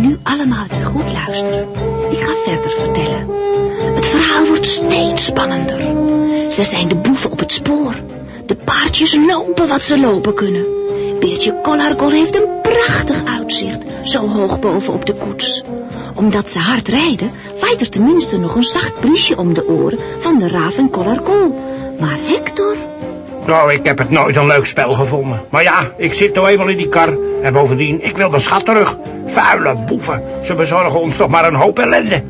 nu allemaal weer goed luisteren. Ik ga verder vertellen. Het verhaal wordt steeds spannender. Ze zijn de boeven op het spoor. De paardjes lopen wat ze lopen kunnen. Beertje Collargol heeft een prachtig uitzicht, zo hoog boven op de koets. Omdat ze hard rijden, waait er tenminste nog een zacht briesje om de oren van de raven Collargol. Maar Hector... Nou, ik heb het nooit een leuk spel gevonden. Maar ja, ik zit nou eenmaal in die kar. En bovendien, ik wil mijn schat terug. Vuile boeven. Ze bezorgen ons toch maar een hoop ellende.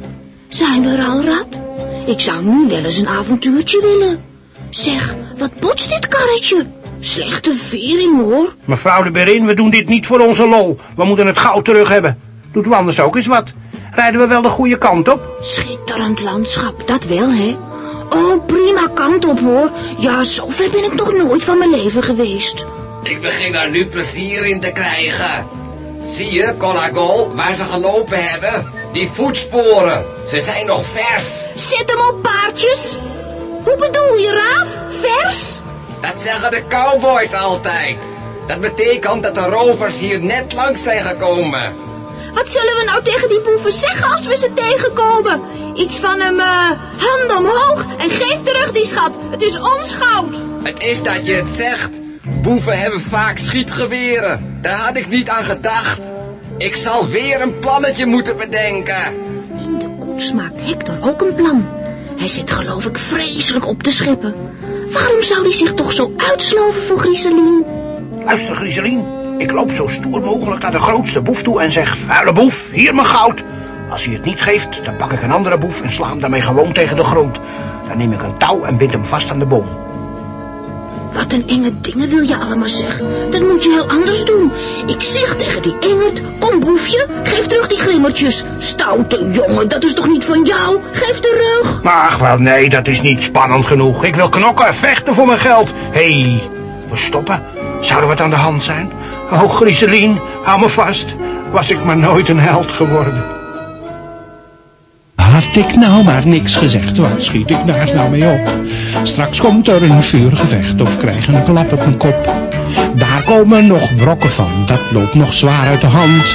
Zijn we er al, Rad? Ik zou nu wel eens een avontuurtje willen. Zeg, wat botst dit karretje? Slechte vering, hoor. Mevrouw de Berin, we doen dit niet voor onze lol. We moeten het gauw terug hebben. Doet u anders ook eens wat. Rijden we wel de goede kant op? Schitterend landschap, dat wel, hè? Oh, prima kant op, hoor. Ja, zo ver ben ik nog nooit van mijn leven geweest. Ik begin daar nu plezier in te krijgen. Zie je, Colagol, waar ze gelopen hebben? Die voetsporen, ze zijn nog vers. Zet hem op, paardjes. Hoe bedoel je, Raaf? Vers? Dat zeggen de cowboys altijd. Dat betekent dat de rovers hier net langs zijn gekomen. Wat zullen we nou tegen die boeven zeggen als we ze tegenkomen? Iets van hem, uh, hand omhoog en geef terug die schat. Het is ons goud. Het is dat je het zegt. Boeven hebben vaak schietgeweren. Daar had ik niet aan gedacht. Ik zal weer een plannetje moeten bedenken. In de koets maakt Hector ook een plan. Hij zit geloof ik vreselijk op te scheppen. Waarom zou hij zich toch zo uitsloven voor Grieselien? Luister, Grieselien. Ik loop zo stoer mogelijk naar de grootste boef toe en zeg... Vuile boef, hier mijn goud. Als hij het niet geeft, dan pak ik een andere boef en sla hem daarmee gewoon tegen de grond. Dan neem ik een touw en bind hem vast aan de boom. Wat een enge dingen wil je allemaal zeggen. Dat moet je heel anders doen. Ik zeg tegen die engert, kom boefje, geef terug die glimmertjes. Stoute jongen, dat is toch niet van jou? Geef terug. Ach wel, nee, dat is niet spannend genoeg. Ik wil knokken, vechten voor mijn geld. Hé, hey, we stoppen. Zou er wat aan de hand zijn? Oh, Grieselien, hou me vast. Was ik maar nooit een held geworden. Had ik nou maar niks gezegd, waar schiet ik daar nou mee op? Straks komt er een vuurgevecht of krijg een klap op mijn kop. Daar komen nog brokken van, dat loopt nog zwaar uit de hand.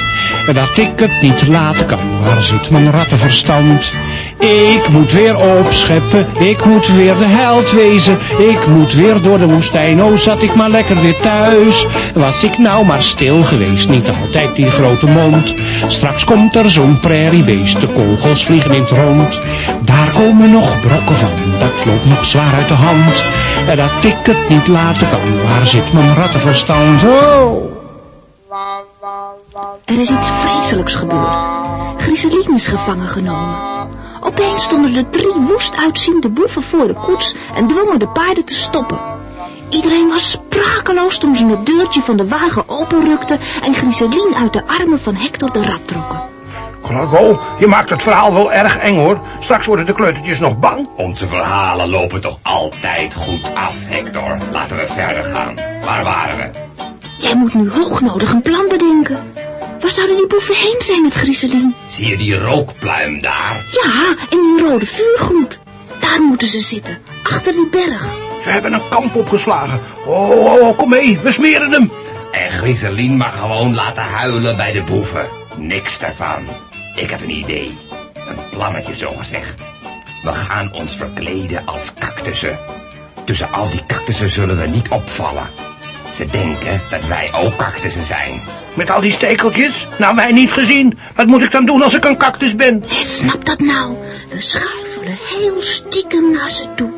Dat ik het niet laten kan, waar zit mijn rattenverstand? Ik moet weer opscheppen, ik moet weer de held wezen. Ik moet weer door de woestijn, oh zat ik maar lekker weer thuis. Was ik nou maar stil geweest, niet altijd die grote mond. Straks komt er zo'n prairiebeest, de kogels vliegen in het rond. Daar komen nog brokken van, dat loopt nog zwaar uit de hand. En dat ik het niet laten kan, waar zit mijn rattenverstand? Oh! Er is iets vreselijks gebeurd. Grieselien is gevangen genomen. Opeens stonden de drie woest uitziende boeven voor de koets en dwongen de paarden te stoppen. Iedereen was sprakeloos toen ze het deurtje van de wagen openrukte en Grieselien uit de armen van Hector de rat trokken. Clargo, je maakt het verhaal wel erg eng hoor. Straks worden de kleutertjes nog bang. Onze verhalen lopen toch altijd goed af, Hector. Laten we verder gaan. Waar waren we? Jij moet nu hoognodig een plan bedenken. Waar zouden die boeven heen zijn met Grieselien? Zie je die rookpluim daar? Ja, en die rode vuurgloed. Daar moeten ze zitten, achter die berg. Ze hebben een kamp opgeslagen. Oh, oh, oh kom mee, we smeren hem. En Grieselien mag gewoon laten huilen bij de boeven. Niks daarvan. Ik heb een idee. Een plannetje zo gezegd. We gaan ons verkleden als cactussen. Tussen al die cactussen zullen we niet opvallen. Ze denken dat wij ook cactussen zijn. Met al die stekeltjes? Nou, mij niet gezien. Wat moet ik dan doen als ik een cactus ben? Snap dat nou? We schuifelen heel stiekem naar ze toe.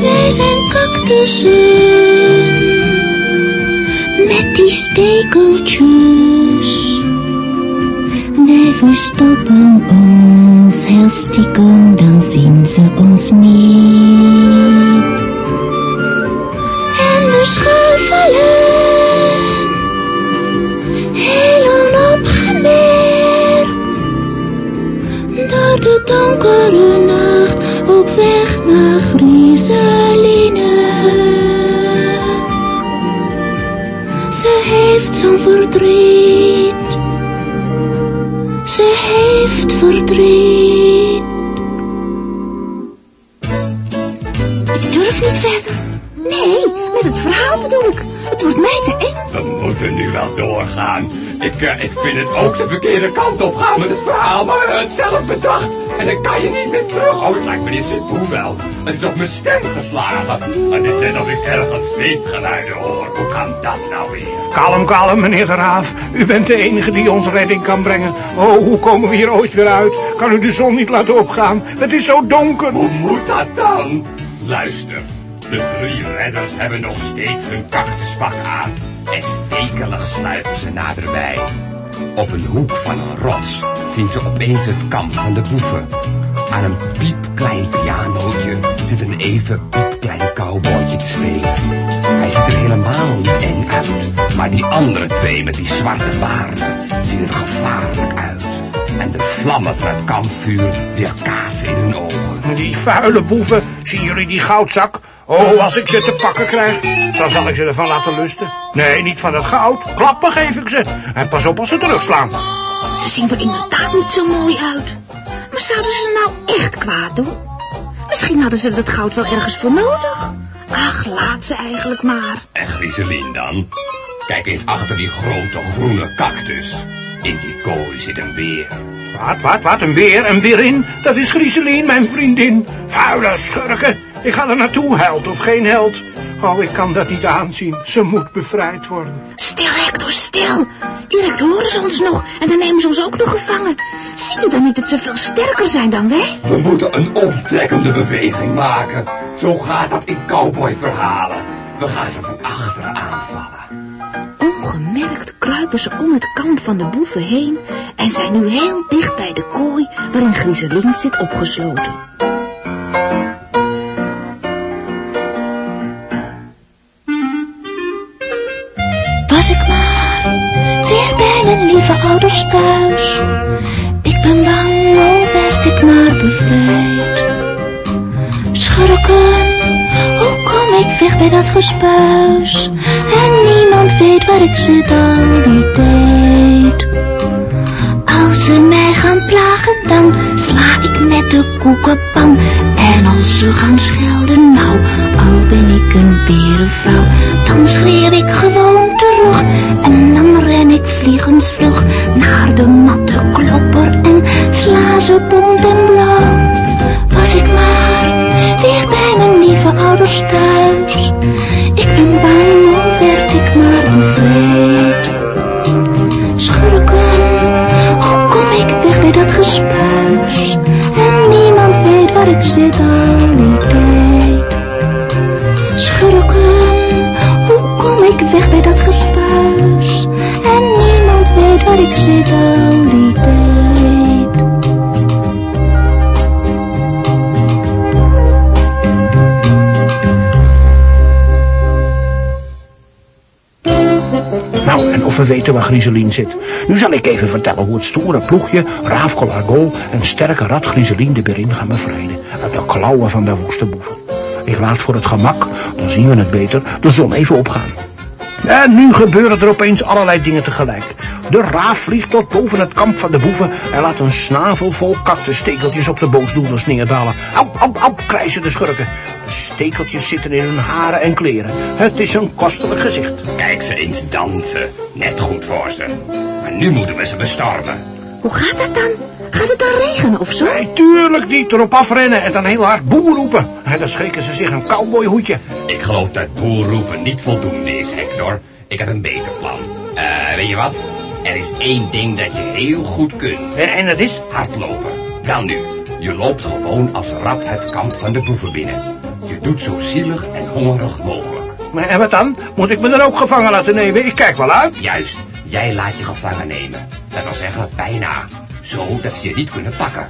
Wij zijn cactussen. Die stekeltjes. Wij verstoppen ons heel stiekem, dan zien ze ons niet. En we schuifelen, zo'n verdriet. Ze heeft verdriet. Ik durf niet verder. Nee, met het verhaal bedoel ik. Het wordt mij te eng. We moeten nu wel doorgaan. Ik, uh, ik vind het ook de verkeerde kant op gaan met het verhaal, maar we hebben het zelf bedacht. En dan kan je niet meer terug. Oh, het lijkt meneer Sint wel. Het is op mijn stem geslagen. En het is of ik ergens feestgeluiden hoor. Dat nou weer? Kalm, kalm, meneer de Raaf. U bent de enige die ons redding kan brengen. Oh, hoe komen we hier ooit weer uit? Kan u de zon niet laten opgaan? Het is zo donker. Hoe moet dat dan? Luister. De drie redders hebben nog steeds hun kaktuspak aan. En stekelig sluipen ze naderbij. Op een hoek van een rots zien ze opeens het kamp van de boeven. Aan een piepklein pianootje zit een even piepklein cowboytje te spelen. Hij ziet er helemaal niet eng uit, maar die andere twee met die zwarte baarden zien er gevaarlijk uit. En de vlammen van het kampvuur weerkaatsen in hun ogen. Die vuile boeven, zien jullie die goudzak? Oh, als ik ze te pakken krijg, dan zal ik ze ervan laten lusten. Nee, niet van het goud. Klappen geef ik ze. En pas op als ze terugslaan. Ze zien er inderdaad niet zo mooi uit. Maar zouden ze nou echt kwaad doen? Misschien hadden ze dat goud wel ergens voor nodig. Ach, laat ze eigenlijk maar. En Grieselien dan? Kijk eens achter die grote groene cactus. In die kooi zit een beer. Wat, wat, wat, een beer? Een beerin? Dat is Grieselien, mijn vriendin. Vuile schurken. Ik ga er naartoe, held of geen held. Oh, ik kan dat niet aanzien. Ze moet bevrijd worden. Stil, Hector, stil. Direct horen ze ons nog en dan nemen ze ons ook nog gevangen. Zie je dan niet dat ze veel sterker zijn dan wij? We moeten een omtrekkende beweging maken. Zo gaat dat in cowboyverhalen. We gaan ze van achteren aanvallen. Ongemerkt kruipen ze om het kamp van de boeven heen en zijn nu heel dicht bij de kooi waarin Grieselin zit opgesloten. Lieve ouders thuis. Ik ben bang, oh werd ik maar bevrijd. Schurken, hoe kom ik weg bij dat gespuis? En niemand weet waar ik zit al die tijd. Als ze mij gaan plagen, dan sla ik met de koekenpan. En als ze gaan schelden, nou, al ben ik een berenvrouw, dan schreeuw ik gewoon terug. En dan ren ik vliegensvlug naar de matte klopper en sla ze bont en blauw. Was ik maar weer bij mijn lieve ouders thuis. Ik ben bang, al werd ik maar bevrijd. Schurken, hoe kom ik weg bij dat gespuis? Ik zit al die tijd. Schurken, hoe kom ik weg bij dat gespuis? En niemand weet waar ik zit al we weten waar Grieselien zit. Nu zal ik even vertellen hoe het stoere ploegje Raaf Colargol en sterke rat Grieselien de Berin gaan bevrijden uit de klauwen van de woeste boeven. Ik laat voor het gemak, dan zien we het beter, de zon even opgaan. En nu gebeuren er opeens allerlei dingen tegelijk. De raaf vliegt tot boven het kamp van de boeven en laat een snavel vol kaktenstekeltjes op de boosdoeners neerdalen. Au, au, au, krijzen de schurken. De stekeltjes zitten in hun haren en kleren. Het is een kostelijk gezicht. Kijk ze eens dansen. Net goed voor ze. Maar nu moeten we ze bestormen. Hoe gaat dat dan? Gaat het dan regenen of zo? Nee, tuurlijk niet. Erop afrennen en dan heel hard boer roepen. En dan schrikken ze zich een cowboyhoedje. Ik geloof dat boerroepen niet voldoende is, Hector. Ik heb een beter plan. Eh, weet je wat? Er is één ding dat je heel goed kunt. En, en dat is? Hardlopen. Wel nu, je loopt gewoon als rat het kamp van de boeven binnen. Je doet zo zielig en hongerig mogelijk. Maar en wat dan? Moet ik me dan ook gevangen laten nemen? Ik kijk wel uit. Juist, jij laat je gevangen nemen. Dat wil zeggen, bijna. Zo dat ze je niet kunnen pakken.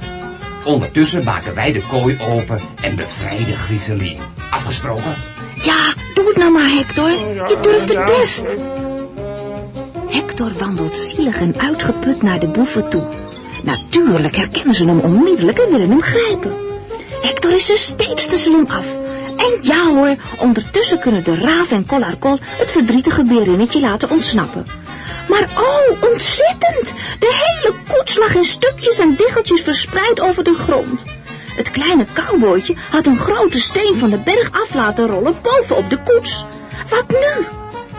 Ondertussen maken wij de kooi open en bevrijden Grieselien. Afgesproken? Ja, doe het nou maar, Hector. Je durft het best. Hector wandelt zielig en uitgeput naar de boeven toe. Natuurlijk herkennen ze hem onmiddellijk en willen hem grijpen. Hector is er steeds te slim af. En ja hoor, ondertussen kunnen de raaf en Collarcol het verdrietige beerinnetje laten ontsnappen. Maar oh, ontzettend! De hele koets lag in stukjes en diggeltjes verspreid over de grond. Het kleine cowboytje had een grote steen van de berg af laten rollen bovenop de koets. Wat nu?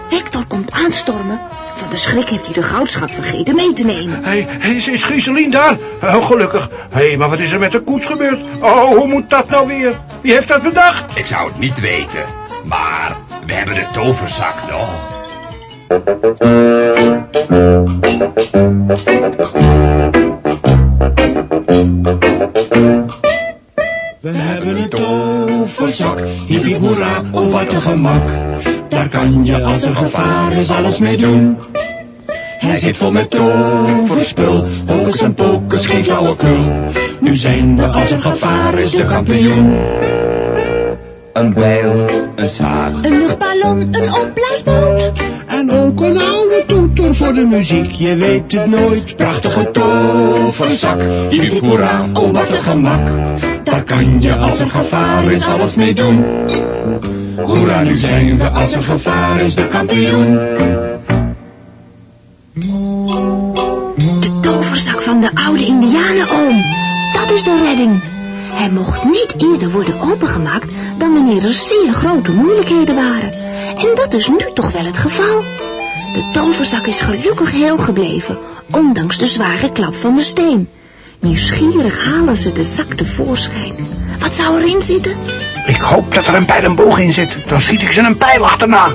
Hector komt aanstormen. Van de schrik heeft hij de goudschap vergeten mee te nemen. Hé, hey, is, is Grieselien daar? Oh, gelukkig. Hé, hey, maar wat is er met de koets gebeurd? Oh, hoe moet dat nou weer? Wie heeft dat bedacht? Ik zou het niet weten, maar we hebben de toverzak nog. We hebben een toverzak, hippie hoera, oh wat een gemak. Daar kan je als er gevaar is alles mee doen. Hij zit vol met toverspul, hocus en pocus, geen flauwekul. Nu zijn we als er gevaar is de kampioen. Een bijl, een zaag. Een luchtballon, een opblaasboot. En ook een oude toeter voor de muziek, je weet het nooit. Prachtige toverzak, hippie hoera, oh wat een gemak. Daar kan je als er gevaar is alles mee doen. Hoera, nu zijn we als er gevaar is de kampioen. De toverzak van de oude indianenoom. Dat is de redding. Hij mocht niet eerder worden opengemaakt dan wanneer er zeer grote moeilijkheden waren. En dat is nu toch wel het geval. De toverzak is gelukkig heel gebleven, ondanks de zware klap van de steen. Nieuwsgierig halen ze de zak tevoorschijn. Wat zou erin zitten? Ik hoop dat er een pijl en boog in zit. Dan schiet ik ze een pijl achterna.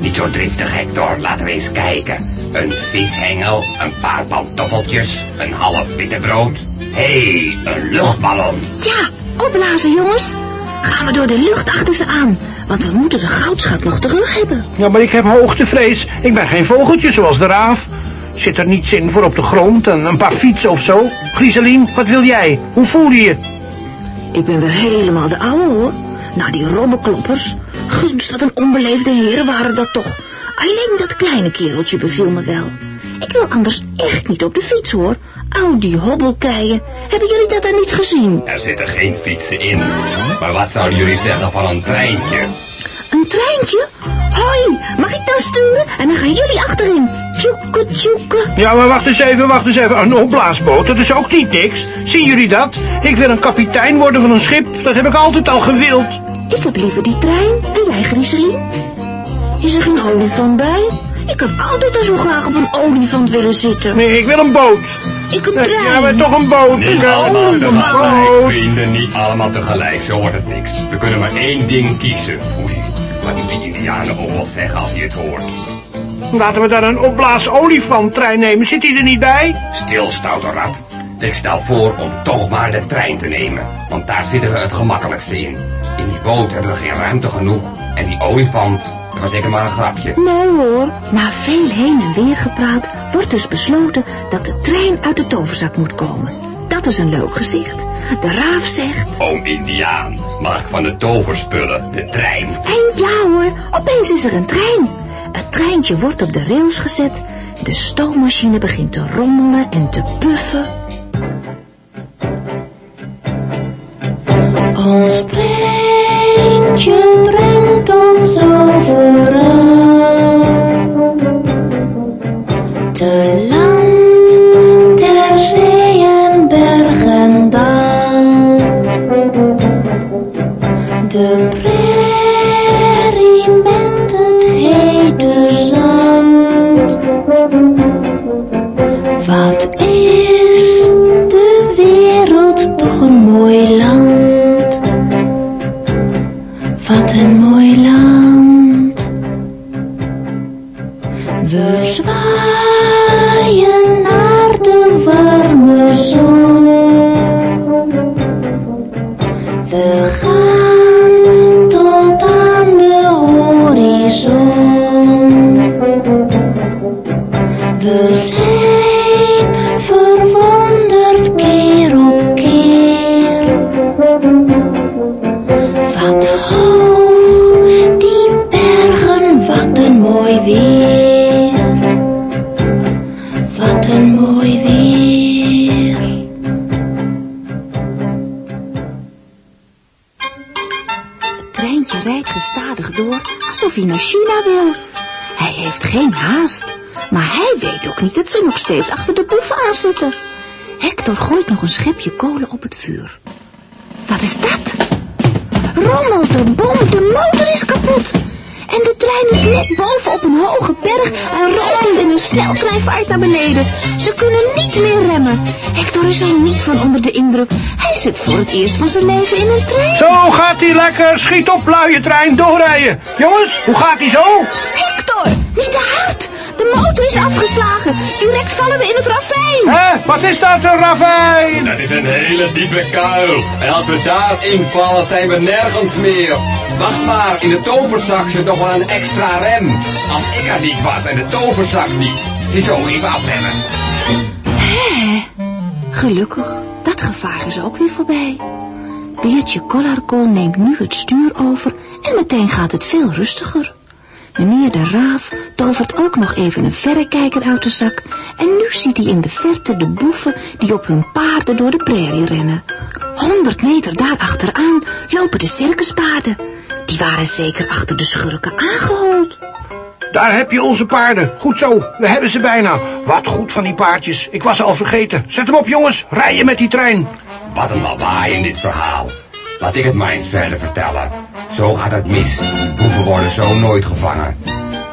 Niet zo driftig, Hector. Laten we eens kijken. Een vishengel, een paar pantoffeltjes, een half witte brood. Hé, hey, een luchtballon. Ja, opblazen jongens. Gaan we door de lucht achter ze aan, want we moeten de goudschat nog terug hebben. Ja, maar ik heb hoogtevrees. Ik ben geen vogeltje zoals de raaf. Zit er niets in voor op de grond en een paar fietsen of zo? Grieselien, wat wil jij? Hoe voel je je? Ik ben weer helemaal de oude hoor. Nou, die robbenkloppers. Gunst, wat een onbeleefde heren waren dat toch. Alleen dat kleine kereltje beviel me wel. Ik wil anders echt niet op de fiets hoor. Au, die hobbelkeien. Hebben jullie dat dan niet gezien? Er zitten geen fietsen in. Maar wat zouden jullie zeggen van een treintje? Een treintje? Hoi, mag ik dan sturen? En dan gaan jullie achterin. Tjoeke, tjoeke. Ja, maar wacht eens even, wacht eens even. Een opblaasboot, dat is ook niet niks. Zien jullie dat? Ik wil een kapitein worden van een schip. Dat heb ik altijd al gewild. Ik heb liever die trein. En jij, Grieselien? Is er geen olifant bij? Ik heb altijd al zo graag op een olifant willen zitten. Nee, ik wil een boot. Ik een Nee, trein. Ja, maar toch een boot. Niet Ik een tegelijk, boot. vrienden. Niet allemaal tegelijk. Zo wordt het niks. We kunnen maar één ding kiezen. Oei, wat die indianen ook wel zeggen als hij het hoort? Laten we dan een opblaas olifanttrein nemen. Zit hij er niet bij? Stil, stoute rat. Ik stel voor om toch maar de trein te nemen. Want daar zitten we het gemakkelijkste in. In die boot hebben we geen ruimte genoeg. En die olifant, dat was zeker maar een grapje. Nee hoor. Na veel heen en weer gepraat wordt dus besloten dat de trein uit de toverzak moet komen. Dat is een leuk gezicht. De raaf zegt... Oom Indiaan, mag ik van de toverspullen, de trein? En ja hoor, opeens is er een trein. Het treintje wordt op de rails gezet. De stoommachine begint te rommelen en te puffen. Ons treintje brengt ons overal. Te land, Hij heeft geen haast, maar hij weet ook niet dat ze nog steeds achter de boeven aan zitten. Hector gooit nog een schepje kolen op het vuur. Wat is dat? Rommel de bom, de motor is kapot. En de trein is net boven op een hoge berg en rolt in een sneltreinvaart naar beneden. Ze kunnen niet meer remmen. Hector is er niet van onder de indruk. Hij zit voor het eerst van zijn leven in een trein. Zo gaat hij lekker. Schiet op, luie trein, doorrijden. Jongens, hoe gaat hij zo? Hector, niet te hard. De motor is afgeslagen. Direct vallen we in het ravijn. Hé, wat is dat, een ravijn? Dat is een hele diepe kuil. En als we daarin vallen, zijn we nergens meer. Wacht maar, in de toverzak zit nog wel een extra rem. Als ik er niet was en de toverzak niet. Ziezo, even afremmen. Hé, gelukkig. Dat gevaar is ook weer voorbij. Beertje Collarcol neemt nu het stuur over en meteen gaat het veel rustiger. Meneer de Raaf tovert ook nog even een verrekijker uit de zak en nu ziet hij in de verte de boeven die op hun paarden door de prairie rennen. Honderd meter daar achteraan lopen de circuspaarden. Die waren zeker achter de schurken aangehold. Daar heb je onze paarden. Goed zo, we hebben ze bijna. Wat goed van die paardjes. Ik was ze al vergeten. Zet hem op, jongens. Rijden met die trein. Wat een lawaai in dit verhaal. Laat ik het maar eens verder vertellen. Zo gaat het mis. Boeven worden zo nooit gevangen.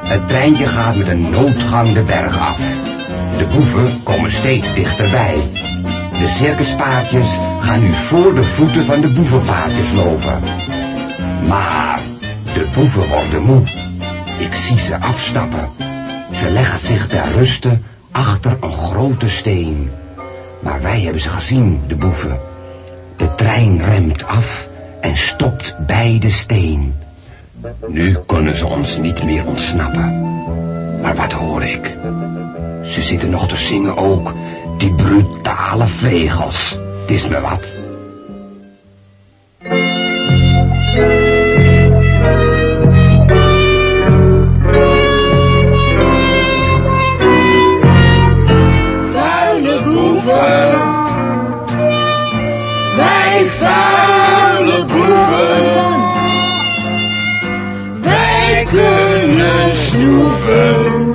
Het treintje gaat met een noodgang de berg af. De boeven komen steeds dichterbij. De circuspaardjes gaan nu voor de voeten van de boevenpaardjes lopen. Maar de boeven worden moe. Ik zie ze afstappen. Ze leggen zich ter ruste achter een grote steen. Maar wij hebben ze gezien, de boeven. De trein remt af en stopt bij de steen. Nu kunnen ze ons niet meer ontsnappen. Maar wat hoor ik? Ze zitten nog te zingen ook, die brutale vlegels. Het is me wat. Wij vuile boeven. Wij kunnen snoeven.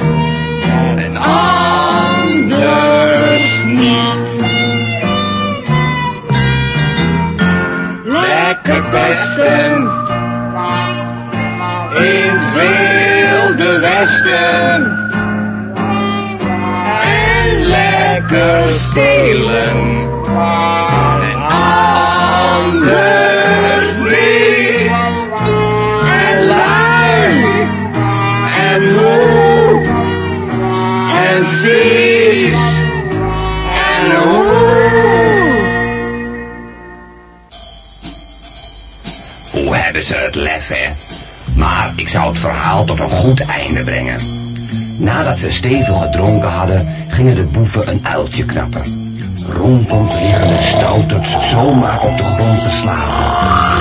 En anders niet. Lekker pesten. In het wilde westen. En lekker stelen. Vies. En hoe. Hoe hebben ze het lef, hè? Maar ik zou het verhaal tot een goed einde brengen. Nadat ze stevig gedronken hadden, gingen de boeven een uiltje knappen. Rompend liggen de stouterts zomaar op de grond geslagen.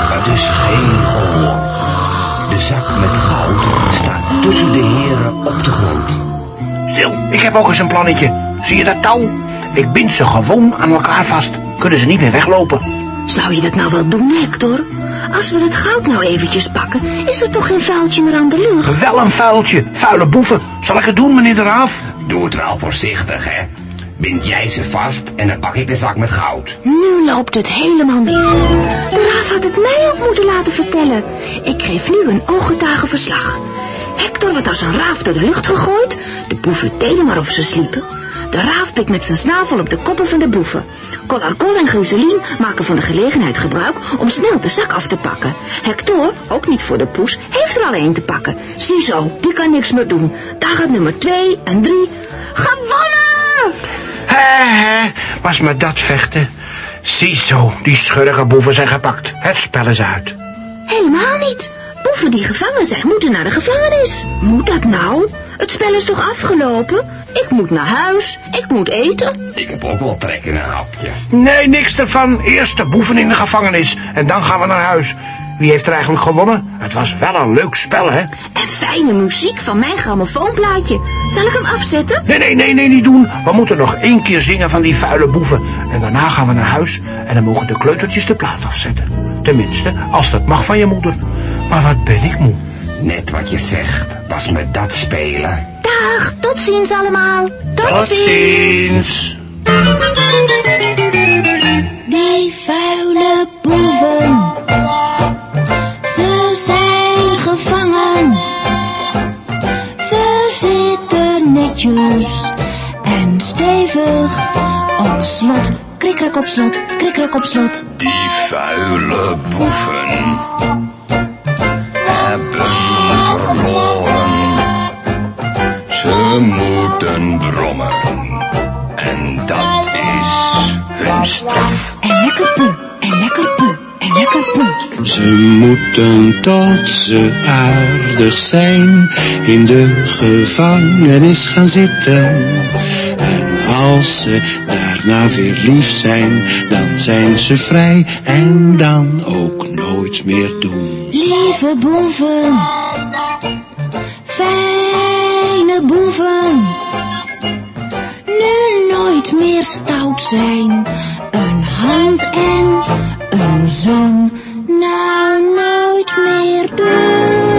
Maar dus geen oor. De zak met goud staat tussen de heren op de grond. Stil, ik heb ook eens een plannetje. Zie je dat touw? Ik bind ze gewoon aan elkaar vast. Kunnen ze niet meer weglopen. Zou je dat nou wel doen, Hector? Als we het goud nou eventjes pakken, is er toch geen vuiltje meer aan de lucht? Wel een vuiltje. Vuile boeven. Zal ik het doen, meneer de Raaf? Doe het wel voorzichtig, hè. Bind jij ze vast en dan pak ik de zak met goud. Nu loopt het helemaal mis. De raaf had het mij ook moeten laten vertellen. Ik geef nu een ooggetuigenverslag. Hector wordt als een raaf door de lucht gegooid. De boeven deden maar of ze sliepen. De raaf pikt met zijn snavel op de koppen van de boeven. Collarcol en Griselien maken van de gelegenheid gebruik om snel de zak af te pakken. Hector, ook niet voor de poes, heeft er al een te pakken. Ziezo, die kan niks meer doen. Daar gaat nummer twee en drie. Gewonnen! Hé, hé, was me dat vechten? Ziezo, die schurige boeven zijn gepakt. Het spel is uit. Helemaal niet. Boeven die gevangen zijn, moeten naar de gevangenis. Moet dat nou? Het spel is toch afgelopen? Ik moet naar huis. Ik moet eten. Ik heb ook wel trek in een hapje. Nee, niks ervan. Eerst de boeven in de gevangenis en dan gaan we naar huis. Wie heeft er eigenlijk gewonnen? Het was wel een leuk spel, hè? En fijne muziek van mijn grammofoonplaatje. Zal ik hem afzetten? Nee, nee, nee, nee, niet doen. We moeten nog één keer zingen van die vuile boeven. En daarna gaan we naar huis en dan mogen de kleutertjes de plaat afzetten. Tenminste, als dat mag van je moeder. Maar wat ben ik moe. Net wat je zegt, was me dat spelen. Dag, tot ziens allemaal. Tot, ziens. Die vuile boeven, ze zijn gevangen. Ze zitten netjes en stevig op slot. Krikkerik op slot, krikkerik op slot. Die vuile boeven. Ze moeten brommen. En dat is hun straf. En lekker pu, en lekker pu, en lekker pu. Ze moeten tot ze aardig zijn in de gevangenis gaan zitten. En als ze daarna weer lief zijn, dan zijn ze vrij en dan ook nooit meer doen. Lieve boeven, boeven. Nu nooit meer stout zijn. Een hand en een zon. Nou nooit meer doen.